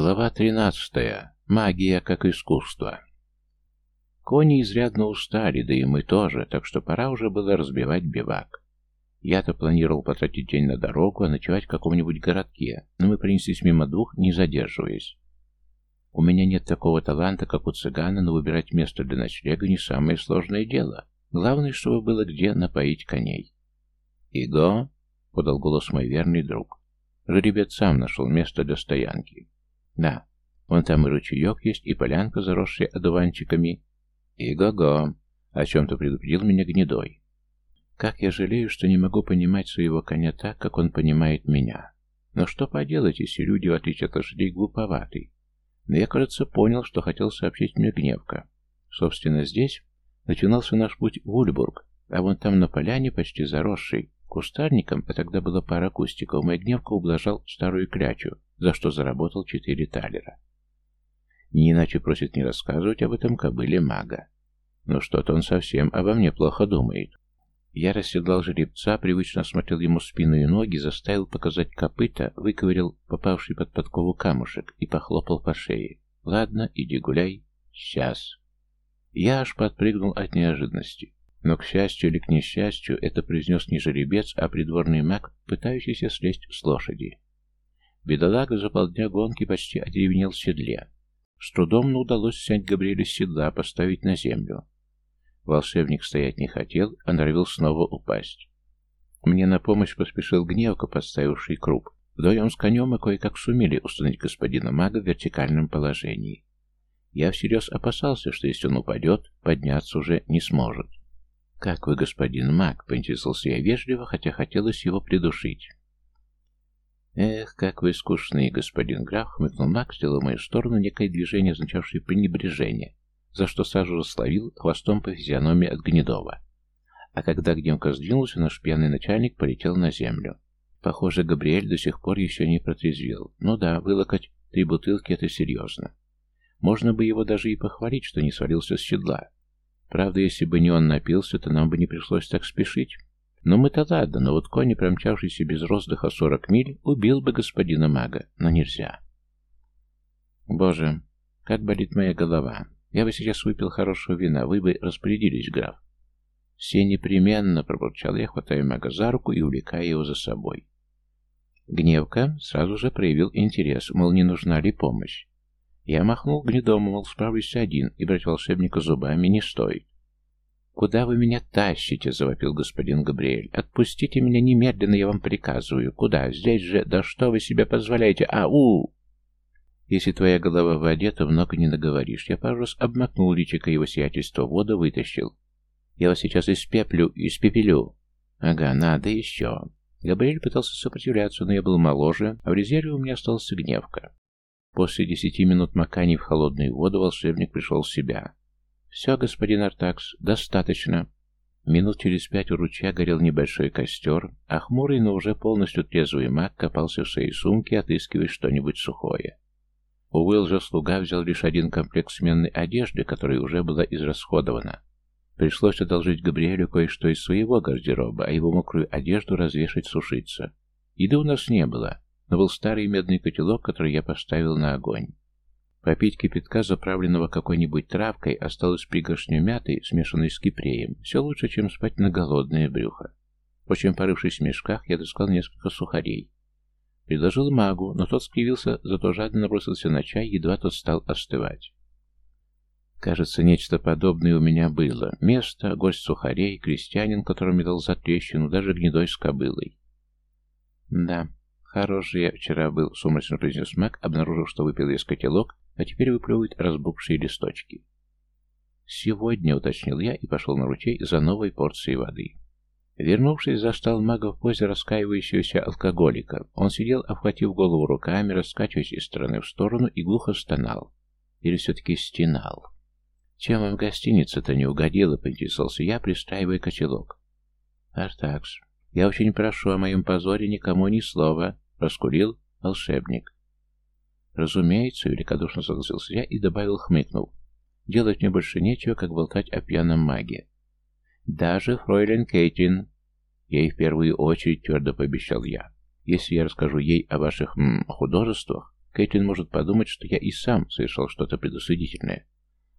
Глава 13. Магия как искусство. Кони изрядно устали, да и мы тоже, так что пора уже было разбивать бивак. Я-то планировал потратить день на дорогу, а ночевать в каком-нибудь городке, но мы принеслись мимо двух, не задерживаясь. У меня нет такого таланта, как у цыгана, но выбирать место для ночлега не самое сложное дело. Главное, чтобы было где напоить коней. «Иго!» — подал голос мой верный друг. Жеребец сам нашел место для стоянки. Да, вон там и ручеек есть, и полянка, заросшая одуванчиками. И го-го, о чем-то предупредил меня гнедой. Как я жалею, что не могу понимать своего коня так, как он понимает меня. Но что поделать, если люди, в отличие от лошадей, глуповаты? Но я, кажется, понял, что хотел сообщить мне Гневка. Собственно, здесь начинался наш путь в Ульбург, а вон там на поляне, почти заросшей, кустарником, а тогда была пара кустиков, мой Гневка ублажал старую клячу, за что заработал четыре талера. Не иначе просит не рассказывать об этом кобыле мага. Но что-то он совсем обо мне плохо думает. Я расседлал жеребца, привычно осмотрел ему спину и ноги, заставил показать копыта, выковырял попавший под подкову камушек и похлопал по шее. «Ладно, иди гуляй. Сейчас». Я аж подпрыгнул от неожиданности. Но, к счастью или к несчастью, это произнес не жеребец, а придворный маг, пытающийся слезть с лошади. Бедолага за полдня гонки почти одеревенел в седле. С трудом но удалось снять Габриэля с седла, поставить на землю. Волшебник стоять не хотел, а норовил снова упасть. Мне на помощь поспешил гневка, подставивший круп. Вдвоем с конем мы кое-как сумели установить господина мага в вертикальном положении. Я всерьез опасался, что если он упадет, подняться уже не сможет. «Как вы, господин маг?» — поинтересовался я вежливо, хотя хотелось его придушить. «Эх, как вы скучны, господин граф!» — хмыкнул Макс, сделал в мою сторону некое движение, означавшее пренебрежение, за что же словил хвостом по физиономии от Гнедова. А когда гневка сдвинулся, наш пьяный начальник полетел на землю. Похоже, Габриэль до сих пор еще не протрезвел. Ну да, вылокать три бутылки — это серьезно. Можно бы его даже и похвалить, что не свалился с седла. Правда, если бы не он напился, то нам бы не пришлось так спешить. Но мы-то ладно, но вот конь, промчавшийся без роздыха сорок миль, убил бы господина мага, но нельзя. Боже, как болит моя голова. Я бы сейчас выпил хорошего вина, вы бы распорядились, граф. Все непременно, пробурчал я, хватая мага за руку и увлекая его за собой. Гневка сразу же проявил интерес, мол, не нужна ли помощь. Я махнул гнедому, мол, справлюсь один, и брать волшебника зубами не стоит. «Куда вы меня тащите?» — завопил господин Габриэль. «Отпустите меня немедленно, я вам приказываю. Куда? Здесь же... Да что вы себе позволяете? Ау!» «Если твоя голова в воде, то много не наговоришь. Я пару раз обмакнул личико его сиятельства воду, вытащил. Я вас сейчас испеплю, испепелю». «Ага, надо еще». Габриэль пытался сопротивляться, но я был моложе, а в резерве у меня остался гневка. После десяти минут маканий в холодную воду волшебник пришел в себя. «Все, господин Артакс, достаточно». Минут через пять у ручья горел небольшой костер, а хмурый, но уже полностью трезвый маг копался в своей сумке, отыскивая что-нибудь сухое. Уилл же слуга взял лишь один комплект сменной одежды, которая уже была израсходована. Пришлось одолжить Габриэлю кое-что из своего гардероба, а его мокрую одежду развешать сушиться. Еды у нас не было, но был старый медный котелок, который я поставил на огонь. Попить кипятка, заправленного какой-нибудь травкой, осталось пригоршню мяты, смешанной с кипреем. Все лучше, чем спать на голодное брюхо. Впрочем, порывшись в мешках, я достал несколько сухарей. Предложил магу, но тот скривился, зато жадно набросился на чай, едва тот стал остывать. Кажется, нечто подобное у меня было. Место, гость сухарей, крестьянин, которому дал за трещину, даже гнедой с кобылой. Да, хороший я вчера был, сумрачно произнес маг, обнаружив, что выпил весь котелок, а теперь выплевывает разбухшие листочки. «Сегодня», — уточнил я и пошел на ручей за новой порцией воды. Вернувшись, застал мага в позе раскаивающегося алкоголика. Он сидел, обхватив голову руками, раскачиваясь из стороны в сторону и глухо стонал. Или все-таки стенал. «Чем вам гостиница-то не угодила?» — поинтересовался я, пристраивая котелок. «Артакс, я очень прошу о моем позоре никому ни слова», — раскурил волшебник. «Разумеется», — великодушно согласился я и добавил, хмыкнув. «Делать мне больше нечего, как болтать о пьяном маге». «Даже фройлен Кейтин». Ей в первую очередь твердо пообещал я. «Если я расскажу ей о ваших м, художествах, Кейтлин может подумать, что я и сам совершал что-то предосудительное.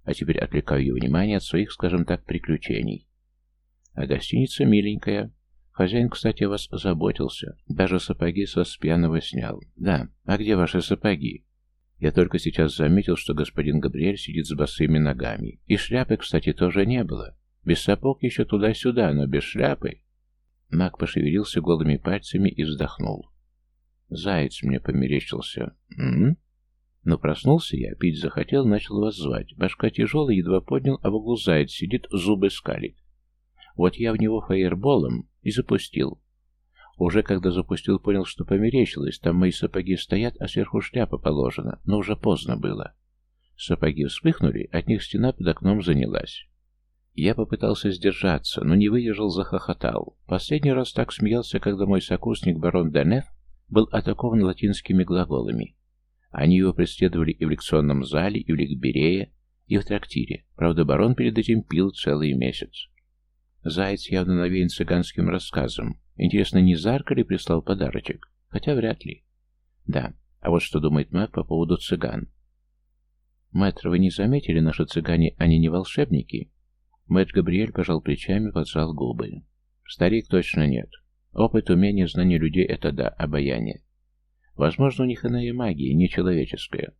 А теперь отвлекаю ее внимание от своих, скажем так, приключений. А гостиница миленькая. Хозяин, кстати, вас заботился. Даже сапоги со с пьяного снял. Да, а где ваши сапоги? Я только сейчас заметил, что господин Габриэль сидит с босыми ногами. И шляпы, кстати, тоже не было. Без сапог еще туда-сюда, но без шляпы. Маг пошевелился голыми пальцами и вздохнул. Заяц мне померещился. М, -м? Но проснулся я, пить захотел, начал вас звать. Башка тяжелая, едва поднял, а в углу заяц сидит, зубы скалит. Вот я в него фаерболом и запустил. Уже когда запустил, понял, что померещилось. Там мои сапоги стоят, а сверху шляпа положена. Но уже поздно было. Сапоги вспыхнули, от них стена под окном занялась. Я попытался сдержаться, но не выдержал, захохотал. Последний раз так смеялся, когда мой сокурсник барон Денеф был атакован латинскими глаголами. Они его преследовали и в лекционном зале, и в Ликберее, и в трактире. Правда, барон перед этим пил целый месяц. Заяц явно навеян цыганским рассказом. Интересно, не Зарка ли прислал подарочек? Хотя вряд ли. Да, а вот что думает маг по поводу цыган. Мэтр, вы не заметили, наши цыгане, они не волшебники? Мэтр Габриэль пожал плечами, поджал губы. Старик точно нет. Опыт, умение, знание людей — это да, обаяние. Возможно, у них иная магия, нечеловеческая.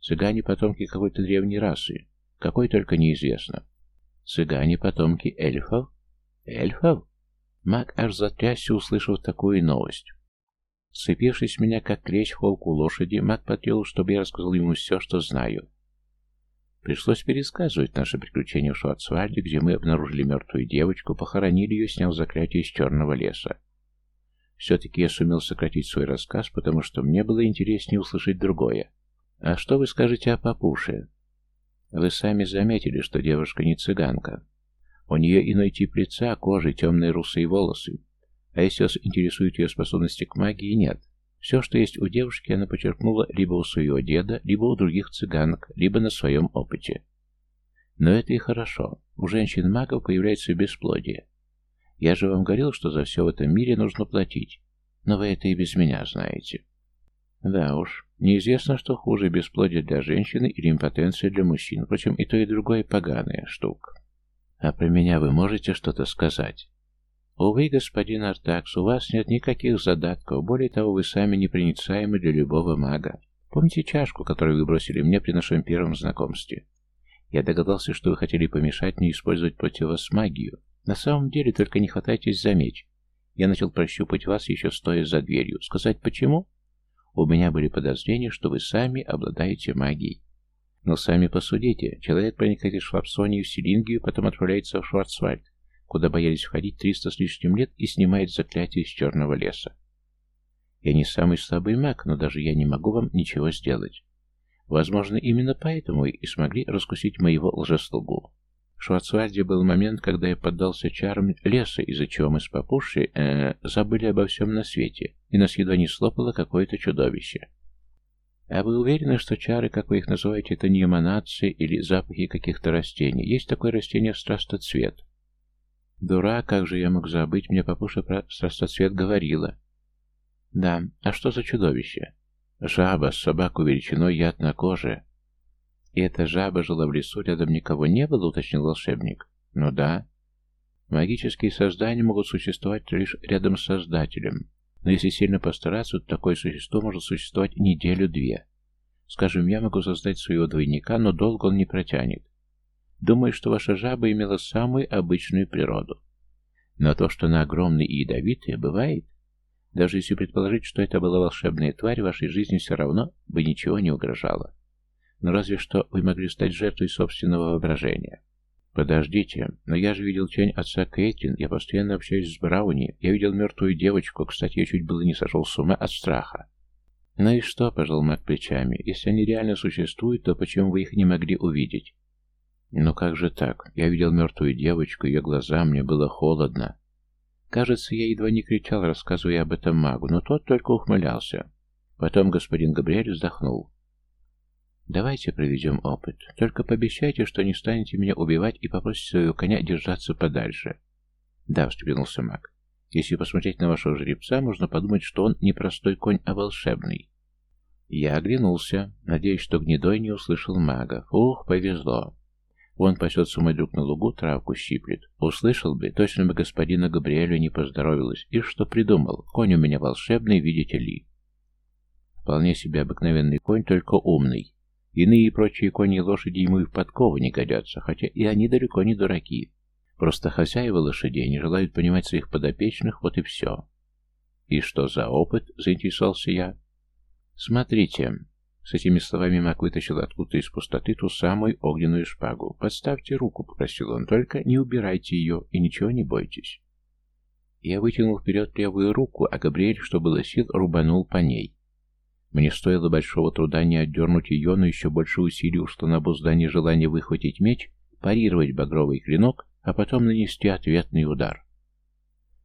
Цыгане — потомки какой-то древней расы. Какой только неизвестно. Цыгане — потомки эльфов? Эльфов? Маг аж затрясся, услышав такую новость. Сцепившись меня, как клещ в холку лошади, маг потребовал, чтобы я рассказал ему все, что знаю. Пришлось пересказывать наши приключения в Шварцвальде, где мы обнаружили мертвую девочку, похоронили ее, сняв заклятие из черного леса. Все-таки я сумел сократить свой рассказ, потому что мне было интереснее услышать другое. «А что вы скажете о папуше?» «Вы сами заметили, что девушка не цыганка. У нее иной тип лица, кожи, темные русые волосы. А если вас интересуют ее способности к магии, нет. Все, что есть у девушки, она почерпнула либо у своего деда, либо у других цыганок, либо на своем опыте. Но это и хорошо. У женщин-магов появляется бесплодие. Я же вам говорил, что за все в этом мире нужно платить. Но вы это и без меня знаете. Да уж, неизвестно, что хуже, бесплодие для женщины или импотенция для мужчин. Впрочем, и то, и другое поганая штука. А про меня вы можете что-то сказать? Увы, господин Артакс, у вас нет никаких задатков. Более того, вы сами непроницаемы для любого мага. Помните чашку, которую вы бросили мне при нашем первом знакомстве? Я догадался, что вы хотели помешать мне использовать против вас магию. На самом деле, только не хватайтесь за меч. Я начал прощупать вас, еще стоя за дверью. Сказать почему? У меня были подозрения, что вы сами обладаете магией. Но сами посудите. Человек проникает из Шварцонии в Селингию, потом отправляется в Шварцвальд, куда боялись входить триста с лишним лет, и снимает заклятие из черного леса. Я не самый слабый маг, но даже я не могу вам ничего сделать. Возможно, именно поэтому и смогли раскусить моего лжеслугу. В Шварцвальде был момент, когда я поддался чарам леса, из-за чего мы с папушей э, забыли обо всем на свете, и нас едва не слопало какое-то чудовище. А вы уверены, что чары, как вы их называете, это не эманации или запахи каких-то растений? Есть такое растение страстоцвет. Дура, как же я мог забыть, мне папуша про страстоцвет говорила. Да, а что за чудовище? Жаба с собаку величиной яд на коже. «И эта жаба жила в лесу, рядом никого не было?» — уточнил волшебник. «Ну да. Магические создания могут существовать лишь рядом с Создателем. Но если сильно постараться, то такое существо может существовать неделю-две. Скажем, я могу создать своего двойника, но долго он не протянет. Думаю, что ваша жаба имела самую обычную природу. Но то, что она огромная и ядовитая, бывает. Даже если предположить, что это была волшебная тварь, вашей жизни все равно бы ничего не угрожало. Но разве что вы могли стать жертвой собственного воображения. Подождите, но я же видел тень отца Кейтлин, я постоянно общаюсь с Брауни, я видел мертвую девочку, кстати, я чуть было не сошел с ума от страха. Ну и что, пожал Мак плечами, если они реально существуют, то почему вы их не могли увидеть? Ну как же так? Я видел мертвую девочку, ее глаза, мне было холодно. Кажется, я едва не кричал, рассказывая об этом магу, но тот только ухмылялся. Потом господин Габриэль вздохнул. Давайте проведем опыт. Только пообещайте, что не станете меня убивать и попросите своего коня держаться подальше. Да, встрепенулся маг. Если посмотреть на вашего жеребца, можно подумать, что он не простой конь, а волшебный. Я оглянулся, надеясь, что гнедой не услышал мага. Ух, повезло. Он пасется мой друг на лугу, травку щиплет. Услышал бы, точно бы господина Габриэлю не поздоровилась. И что придумал? Конь у меня волшебный, видите ли. Вполне себе обыкновенный конь, только умный. Иные прочие кони и лошади ему и в подкову не годятся, хотя и они далеко не дураки. Просто хозяева лошадей не желают понимать своих подопечных, вот и все. «И что за опыт?» — заинтересовался я. «Смотрите». С этими словами Мак вытащил откуда-то из пустоты ту самую огненную шпагу. «Подставьте руку», — попросил он, — «только не убирайте ее и ничего не бойтесь». Я вытянул вперед левую руку, а Габриэль, что было сил, рубанул по ней. Мне стоило большого труда не отдернуть ее, но еще больше усилий ушло на обуздание желания выхватить меч, парировать багровый клинок, а потом нанести ответный удар.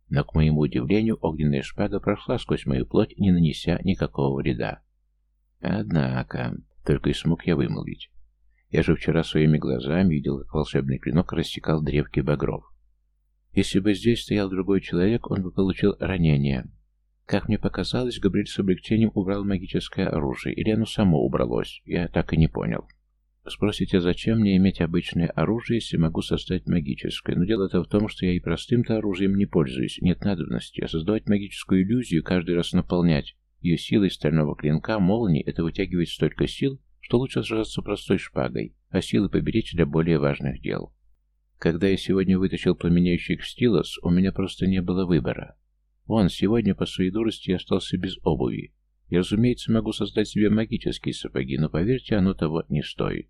Но, к моему удивлению, огненная шпага прошла сквозь мою плоть, не нанеся никакого вреда. Однако, только и смог я вымолвить. Я же вчера своими глазами видел, как волшебный клинок рассекал древки багров. Если бы здесь стоял другой человек, он бы получил ранение, как мне показалось, Габриэль с облегчением убрал магическое оружие, или оно само убралось, я так и не понял. Спросите, зачем мне иметь обычное оружие, если могу создать магическое? Но дело-то в том, что я и простым-то оружием не пользуюсь, нет надобности, а создавать магическую иллюзию, каждый раз наполнять ее силой стального клинка, молнии, это вытягивает столько сил, что лучше сражаться простой шпагой, а силы поберечь для более важных дел. Когда я сегодня вытащил пламеняющий стилос, у меня просто не было выбора. Он сегодня по своей дурости остался без обуви. Я, разумеется, могу создать себе магические сапоги, но, поверьте, оно того не стоит.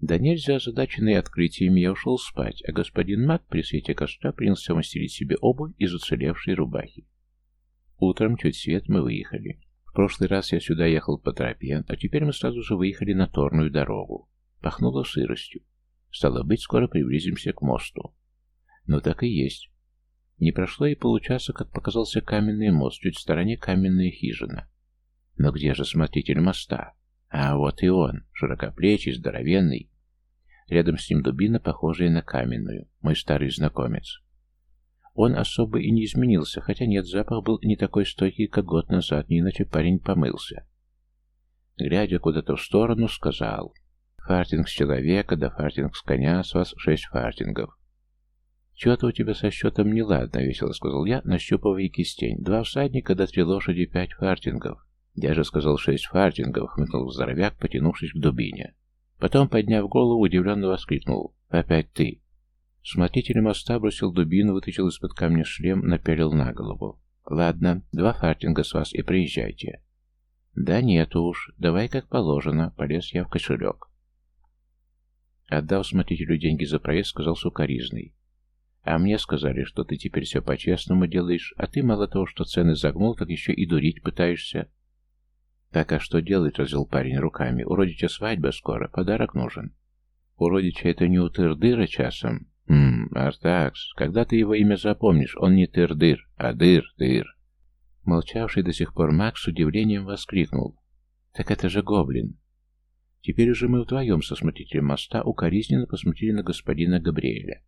Да нельзя, озадаченный открытиями, я ушел спать, а господин Мак при свете костра принялся мастерить себе обувь из уцелевшей рубахи. Утром чуть свет мы выехали. В прошлый раз я сюда ехал по тропе, а теперь мы сразу же выехали на торную дорогу. Пахнуло сыростью. Стало быть, скоро приблизимся к мосту. Но так и есть. Не прошло и получаса, как показался каменный мост, чуть в стороне каменная хижина. Но где же смотритель моста? А вот и он, широкоплечий, здоровенный. Рядом с ним дубина, похожая на каменную, мой старый знакомец. Он особо и не изменился, хотя нет, запах был не такой стойкий, как год назад, не иначе парень помылся. Глядя куда-то в сторону, сказал, «Фартинг с человека, да фартинг с коня, с вас шесть фартингов. «Чего-то у тебя со счетом неладно», — весело сказал я, нащупывая кистень. «Два всадника до три лошади, пять фартингов». «Я же сказал шесть фартингов», — хмыкнул здоровяк, потянувшись к дубине. Потом, подняв голову, удивленно воскликнул. «Опять ты!» Смотритель моста бросил дубину, вытащил из-под камня шлем, напялил на голову. «Ладно, два фартинга с вас и приезжайте». «Да нет уж, давай как положено», — полез я в кошелек. Отдав смотрителю деньги за проезд, сказал сукаризный. А мне сказали, что ты теперь все по-честному делаешь, а ты мало того, что цены загнул, так еще и дурить пытаешься. Так, а что делать, развел парень руками. У родича свадьба скоро, подарок нужен. У родича это не у тырдыра часом? Ммм, Артакс, когда ты его имя запомнишь, он не тырдыр, а дыр-дыр. Молчавший до сих пор Макс с удивлением воскликнул. Так это же гоблин. Теперь уже мы вдвоем со смотрителем моста укоризненно посмотрели на господина Габриэля.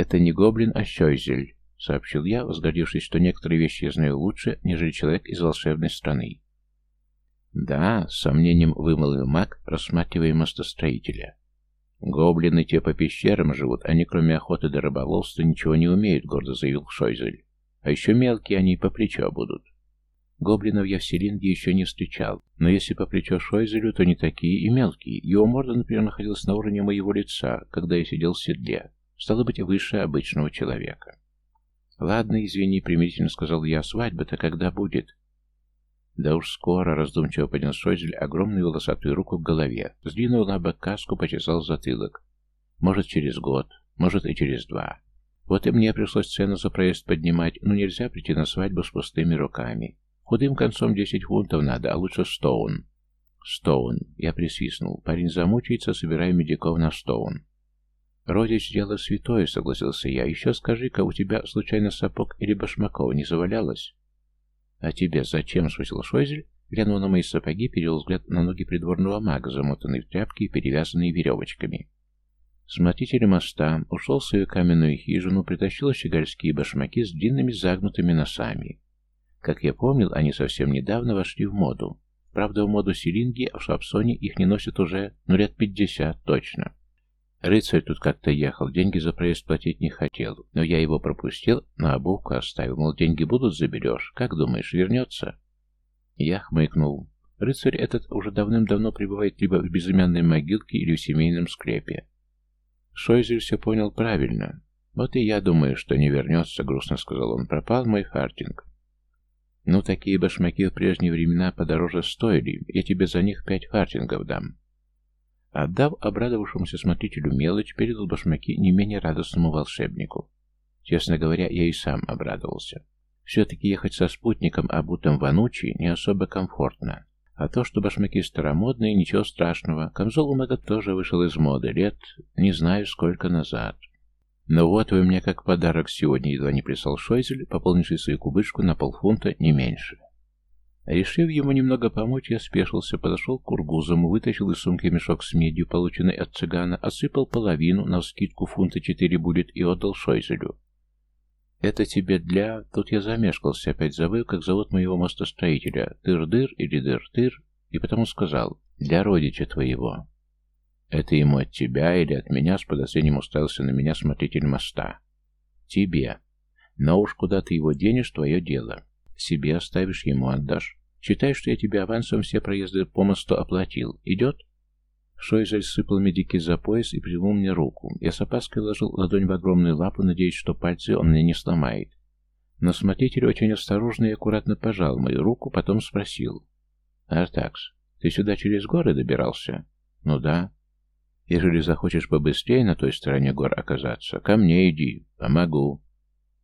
«Это не гоблин, а щойзель», — сообщил я, возгордившись, что некоторые вещи я знаю лучше, нежели человек из волшебной страны. «Да», — с сомнением вымолвил маг, рассматривая мостостроителя. «Гоблины те по пещерам живут, они кроме охоты до рыболовства ничего не умеют», — гордо заявил Шойзель. «А еще мелкие они по плечо будут». Гоблинов я в Селинге еще не встречал, но если по плечо Шойзелю, то не такие и мелкие. Его морда, например, находилась на уровне моего лица, когда я сидел в седле. Стало быть, выше обычного человека. «Ладно, извини», — примирительно сказал я, — «свадьба-то когда будет?» «Да уж скоро», — раздумчиво поднял Шойзель огромную волосатую руку к голове, сдвинул на бок каску, почесал затылок. «Может, через год, может, и через два. Вот и мне пришлось цену за проезд поднимать, но нельзя прийти на свадьбу с пустыми руками. Худым концом десять фунтов надо, а лучше стоун». «Стоун», — я присвистнул. Парень замучается, собирая медиков на стоун. «Родич — дело святое», — согласился я. «Еще скажи-ка, у тебя случайно сапог или башмаков не завалялось?» «А тебе зачем?» — спросил Шойзель, глянул на мои сапоги, перевел взгляд на ноги придворного мага, замотанные в тряпки и перевязанные веревочками. Смотритель моста ушел в свою каменную хижину, притащил щегольские башмаки с длинными загнутыми носами. Как я помнил, они совсем недавно вошли в моду. Правда, в моду силинги, а в Шапсоне их не носят уже, ну, лет пятьдесят, точно. Рыцарь тут как-то ехал, деньги за проезд платить не хотел, но я его пропустил, на обувку оставил, мол, деньги будут, заберешь. Как думаешь, вернется? Я хмыкнул. Рыцарь этот уже давным-давно пребывает либо в безымянной могилке или в семейном склепе. Шойзель все понял правильно. «Вот и я думаю, что не вернется», — грустно сказал он. «Пропал мой фартинг». «Ну, такие башмаки в прежние времена подороже стоили. Я тебе за них пять фартингов дам». Отдав обрадовавшемуся смотрителю мелочь, передал башмаки не менее радостному волшебнику. Честно говоря, я и сам обрадовался. Все-таки ехать со спутником, обутым в анучи, не особо комфортно. А то, что башмаки старомодные, ничего страшного. Камзол у Мэга тоже вышел из моды лет, не знаю сколько назад. Но вот вы мне как подарок сегодня едва не прислал Шойзель, пополнивший свою кубышку на полфунта, не меньше. Решив ему немного помочь, я спешился, подошел к Кургузому, вытащил из сумки мешок с медью, полученный от цыгана, осыпал половину, на скидку фунта четыре будет, и отдал Шойзелю. «Это тебе для...» Тут я замешкался, опять забыл, как зовут моего мостостроителя. Тыр-дыр или дыр-тыр, и потому сказал «для родича твоего». «Это ему от тебя или от меня?» С подозрением уставился на меня смотритель моста. «Тебе. Но уж куда ты его денешь, твое дело. Себе оставишь, ему отдашь. Считай, что я тебе авансом все проезды по мосту оплатил. Идет?» Шойзель сыпал медики за пояс и прижал мне руку. Я с опаской ложил ладонь в огромную лапу, надеясь, что пальцы он мне не сломает. Но смотритель очень осторожно и аккуратно пожал мою руку, потом спросил. «Артакс, ты сюда через горы добирался?» «Ну да». Ежели захочешь побыстрее на той стороне гор оказаться, ко мне иди, помогу.